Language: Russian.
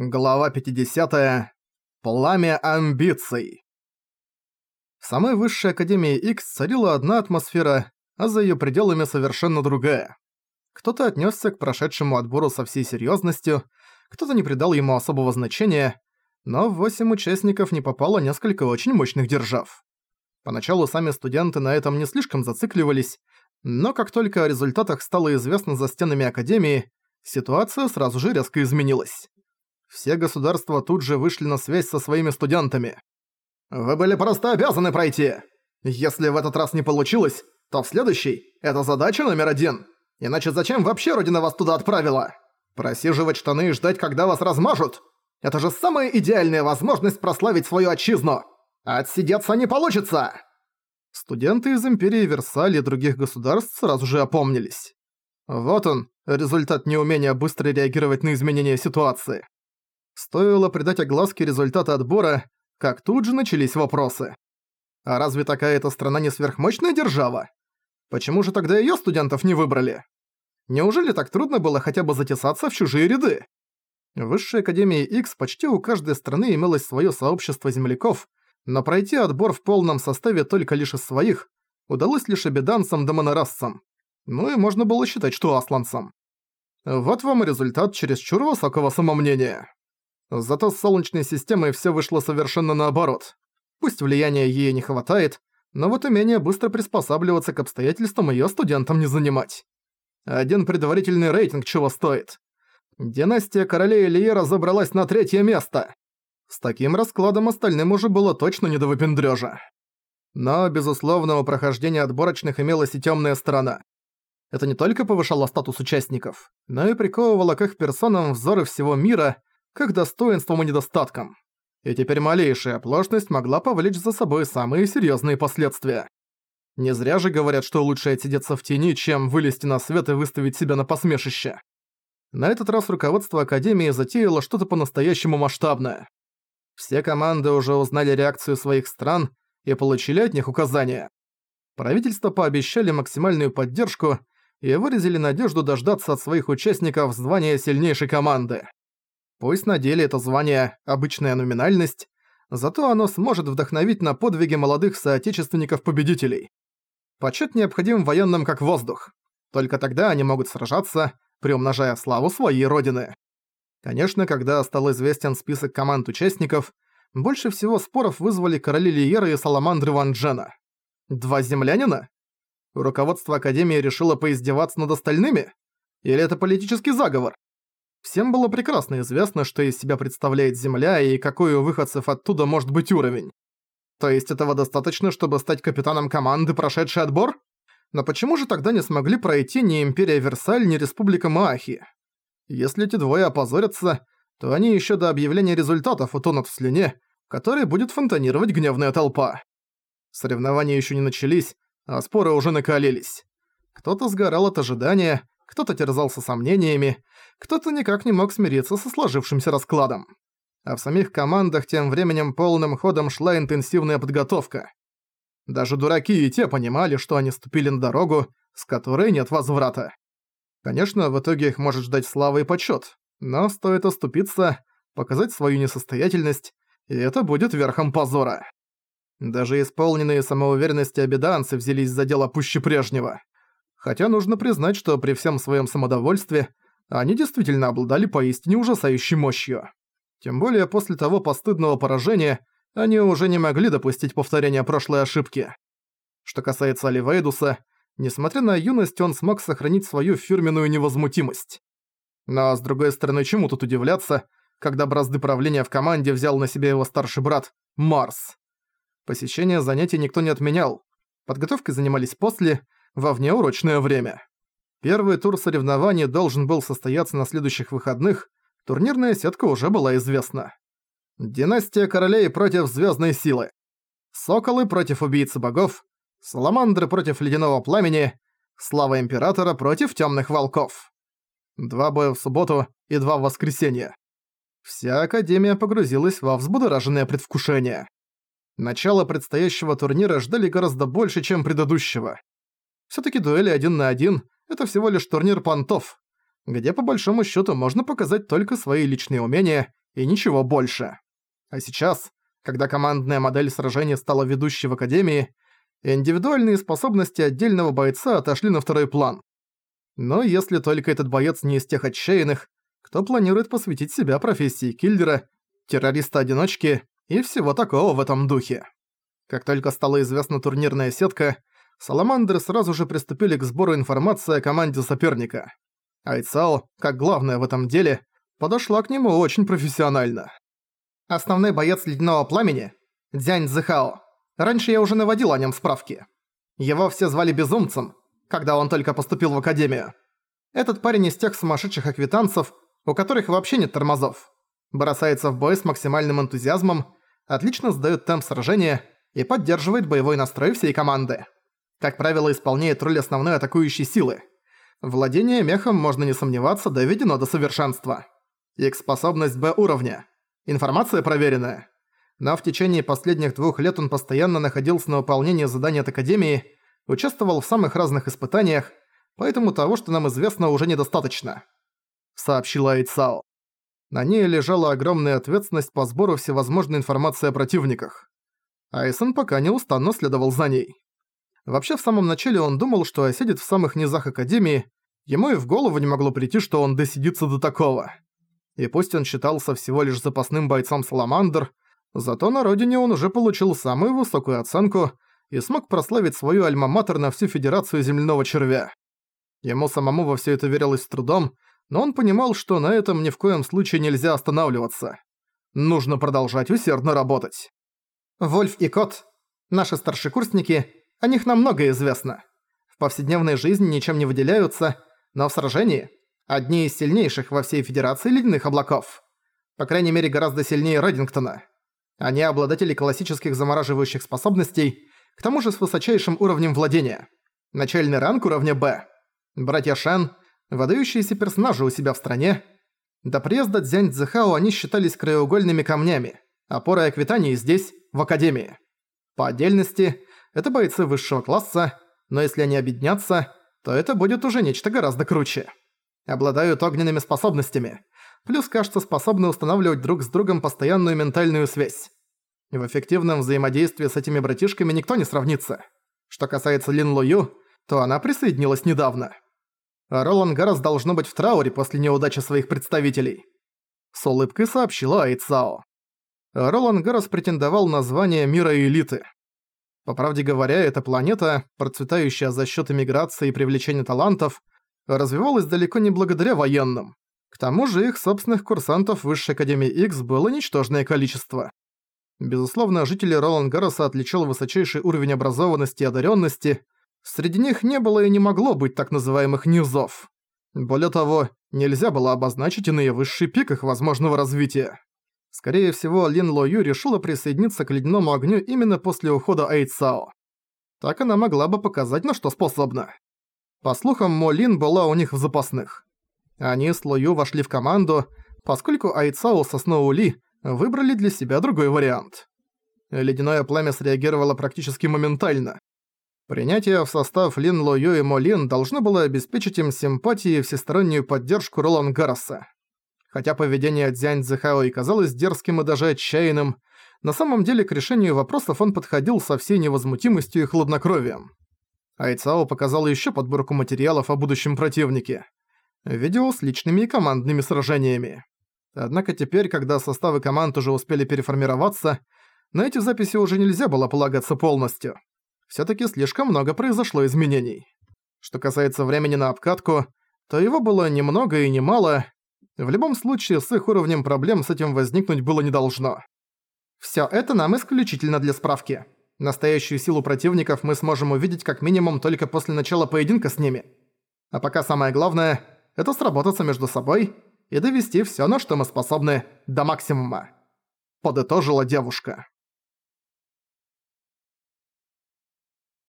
Глава 50. Пламя амбиций. В самой высшей Академии X царила одна атмосфера, а за её пределами совершенно другая. Кто-то отнёсся к прошедшему отбору со всей серьёзностью, кто-то не придал ему особого значения, но в восемь участников не попало несколько очень мощных держав. Поначалу сами студенты на этом не слишком зацикливались, но как только о результатах стало известно за стенами Академии, ситуация сразу же резко изменилась. Все государства тут же вышли на связь со своими студентами. «Вы были просто обязаны пройти! Если в этот раз не получилось, то в следующий – это задача номер один. Иначе зачем вообще Родина вас туда отправила? Просиживать штаны и ждать, когда вас размажут? Это же самая идеальная возможность прославить свою отчизну! Отсидеться не получится!» Студенты из Империи Версаль и других государств сразу же опомнились. Вот он, результат неумения быстро реагировать на изменения ситуации. Стоило придать огласке результаты отбора, как тут же начались вопросы. А разве такая-то страна не сверхмощная держава? Почему же тогда её студентов не выбрали? Неужели так трудно было хотя бы затесаться в чужие ряды? В Высшей Академии X почти у каждой страны имелось своё сообщество земляков, но пройти отбор в полном составе только лишь из своих удалось лишь обеданцам да монорасцам. Ну и можно было считать, что асланцам. Вот вам и результат чересчур высокого самомнения. Зато с Солнечной системой всё вышло совершенно наоборот. Пусть влияния ей не хватает, но вот умение быстро приспосабливаться к обстоятельствам её студентам не занимать. Один предварительный рейтинг чего стоит. Династия королей Элиера забралась на третье место. С таким раскладом остальным уже было точно не до выпендрёжа. Но, безусловно, у прохождения отборочных имелась и тёмная сторона. Это не только повышало статус участников, но и приковывало к их персонам взоры всего мира, как достоинством и недостатком. И теперь малейшая оплошность могла повлечь за собой самые серьезные последствия. Не зря же говорят, что лучше отсидеться в тени, чем вылезти на свет и выставить себя на посмешище. На этот раз руководство Академии затеяло что-то по-настоящему масштабное. Все команды уже узнали реакцию своих стран и получили от них указания. Правительство пообещали максимальную поддержку и выразили надежду дождаться от своих участников звания сильнейшей команды. Пусть на деле это звание – обычная номинальность, зато оно сможет вдохновить на подвиги молодых соотечественников-победителей. Почет необходим военным как воздух. Только тогда они могут сражаться, приумножая славу своей родины. Конечно, когда стал известен список команд участников, больше всего споров вызвали короли Лиера и Саламандры Ван Джена. Два землянина? Руководство Академии решило поиздеваться над остальными? Или это политический заговор? Всем было прекрасно известно, что из себя представляет Земля и какой у выходцев оттуда может быть уровень. То есть этого достаточно, чтобы стать капитаном команды, прошедшей отбор? Но почему же тогда не смогли пройти ни Империя Версаль, ни Республика Маахи? Если эти двое опозорятся, то они еще до объявления результатов утонут в слюне, которой будет фонтанировать гневная толпа. Соревнования еще не начались, а споры уже накалились. Кто-то сгорал от ожидания, кто-то терзался сомнениями, кто-то никак не мог смириться со сложившимся раскладом. А в самих командах тем временем полным ходом шла интенсивная подготовка. Даже дураки и те понимали, что они ступили на дорогу, с которой нет возврата. Конечно, в итоге их может ждать слава и почёт, но стоит оступиться, показать свою несостоятельность, и это будет верхом позора. Даже исполненные самоуверенности обеданцы взялись за дело пуще прежнего. Хотя нужно признать, что при всем своем самодовольстве они действительно обладали поистине ужасающей мощью. Тем более после того постыдного поражения они уже не могли допустить повторения прошлой ошибки. Что касается Оливейдуса, несмотря на юность, он смог сохранить свою фирменную невозмутимость. Но с другой стороны, чему тут удивляться, когда бразды правления в команде взял на себя его старший брат Марс. Посещение занятий никто не отменял. Подготовкой занимались после, во внеурочное время. Первый тур соревнований должен был состояться на следующих выходных, турнирная сетка уже была известна. Династия королей против звездной силы. Соколы против убийцы богов. Саламандры против ледяного пламени. Слава императора против темных волков. Два боя в субботу и два в воскресенье. Вся Академия погрузилась во взбудораженное предвкушение. Начало предстоящего турнира ждали гораздо больше, чем предыдущего. Всё-таки дуэли один на один – это всего лишь турнир понтов, где по большому счёту можно показать только свои личные умения и ничего больше. А сейчас, когда командная модель сражения стала ведущей в Академии, индивидуальные способности отдельного бойца отошли на второй план. Но если только этот боец не из тех отчаянных, кто планирует посвятить себя профессии киллера, террориста-одиночки и всего такого в этом духе. Как только стала известна турнирная сетка, Саламандры сразу же приступили к сбору информации о команде соперника. Айцао, как главное в этом деле, подошла к нему очень профессионально. Основной боец Ледяного Пламени – Дзянь Цзэхао. Раньше я уже наводил о нем справки. Его все звали Безумцем, когда он только поступил в Академию. Этот парень из тех сумасшедших аквитанцев, у которых вообще нет тормозов. Бросается в бой с максимальным энтузиазмом, отлично сдаёт темп сражения и поддерживает боевой настрой всей команды. Как правило, исполняет роль основной атакующей силы. Владение мехом, можно не сомневаться, доведено до совершенства. Их способность Б уровня. Информация проверенная. Но в течение последних двух лет он постоянно находился на выполнении заданий от Академии, участвовал в самых разных испытаниях, поэтому того, что нам известно, уже недостаточно», — сообщила Айцао. На ней лежала огромная ответственность по сбору всевозможной информации о противниках. Айсон пока неустанно следовал за ней. Вообще, в самом начале он думал, что осядет в самых низах Академии, ему и в голову не могло прийти, что он досидится до такого. И пусть он считался всего лишь запасным бойцом Саламандр, зато на родине он уже получил самую высокую оценку и смог прославить свою альма-матер на всю Федерацию Земляного Червя. Ему самому во все это верилось с трудом, но он понимал, что на этом ни в коем случае нельзя останавливаться. Нужно продолжать усердно работать. Вольф и Кот, наши старшекурсники, о них нам многое известно. В повседневной жизни ничем не выделяются, но в сражении – одни из сильнейших во всей Федерации ледяных облаков. По крайней мере, гораздо сильнее Реддингтона. Они обладатели классических замораживающих способностей, к тому же с высочайшим уровнем владения. Начальный ранг уровня «Б». Братья Шен – выдающиеся персонажи у себя в стране. До приезда Дзянь Цзэхао они считались краеугольными камнями, опорой Аквитании здесь, в Академии. По отдельности – это бойцы высшего класса, но если они объединятся, то это будет уже нечто гораздо круче. Обладают огненными способностями, плюс, кажется, способны устанавливать друг с другом постоянную ментальную связь. В эффективном взаимодействии с этими братишками никто не сравнится. Что касается Лин Лую, то она присоединилась недавно. А Ролан Гарас должно быть в трауре после неудачи своих представителей. С улыбкой сообщила Айцао. Ролан Гарас претендовал на звание мира элиты. По правде говоря, эта планета, процветающая за счет иммиграции и привлечения талантов, развивалась далеко не благодаря военным. К тому же их собственных курсантов Высшей Академии X было ничтожное количество. Безусловно, жители Ролангароса отличал высочайший уровень образованности и одаренности. Среди них не было и не могло быть так называемых низов. Более того, нельзя было обозначить иные высшие пик их возможного развития. Скорее всего, Лин Ло Ю решила присоединиться к ледяному огню именно после ухода Айцао. Так она могла бы показать, на что способна. По слухам, Мо Лин была у них в запасных. Они с Ло Ю вошли в команду, поскольку Айцао со Сноу Ли выбрали для себя другой вариант. Ледяное пламя среагировало практически моментально. Принятие в состав Лин Ло Ю и Мо Лин должно было обеспечить им симпатии и всестороннюю поддержку Ролан Гарроса. Хотя поведение Дзянь Цзэхао и казалось дерзким и даже отчаянным, на самом деле к решению вопросов он подходил со всей невозмутимостью и хладнокровием. Айцао показал еще подборку материалов о будущем противнике. Видео с личными и командными сражениями. Однако теперь, когда составы команд уже успели переформироваться, на эти записи уже нельзя было полагаться полностью. Всё-таки слишком много произошло изменений. Что касается времени на обкатку, то его было немного и немало, в любом случае, с их уровнем проблем с этим возникнуть было не должно. Всё это нам исключительно для справки. Настоящую силу противников мы сможем увидеть как минимум только после начала поединка с ними. А пока самое главное – это сработаться между собой и довести всё, на что мы способны, до максимума. Подытожила девушка.